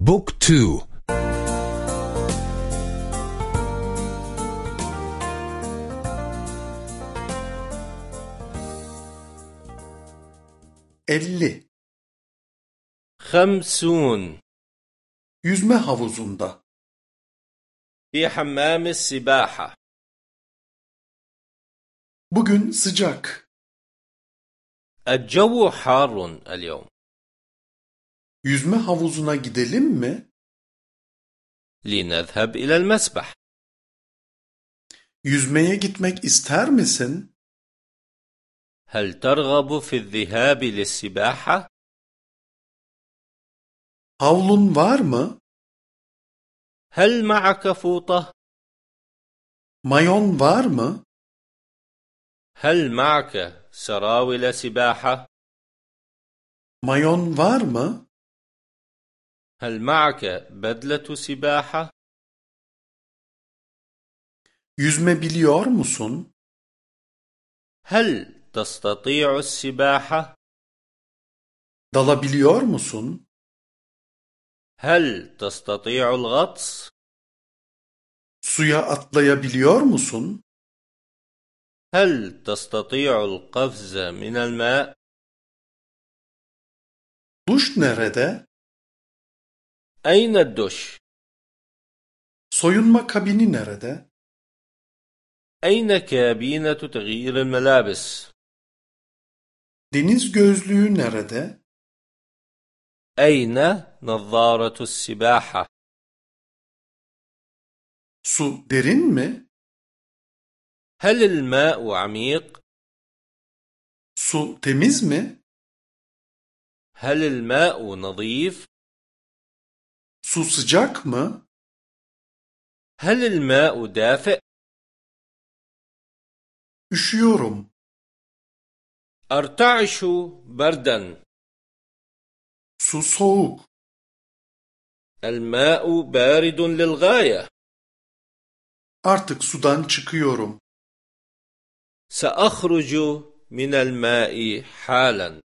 بوك تو. elli. خمسون. Yüzme havuzunda. في حمام السباحة. Bugün sıcak. الجو حار اليوم. Yüzme havuzuna gidelim mi لنذهب إلى المسبح yüzmeye gitmek ister misin هل ترغب في الذهاب للسباحة؟ havlun var mı هل معك فوطة؟ mayon var mı هل معك سراول سباحة؟ mayon var mı هل معك بدلة سباحة؟ yüzme biliyor musun هل تستطيع السباحة؟ dalabiliyor musun هل تستطيع الغطس؟ suya atlayabiliyor musun هل تستطيع القفز من الماء؟ duş nerede أين الدش؟ soyunma kabini nerede أين كابينة تغيير الملابس؟ deniz gözlüğü nerede أين نظارة السباحة؟ su derin mi هل الماء عميق؟ su temiz mi هل الماء نظيف؟ Su sıcak mı? هل الماء دافئ؟ üşüyorum. أرتعش بردا. Su soğuk. الماء بارد للغاية. Artık sudan çıkıyorum. سأخرج من الماء حالا.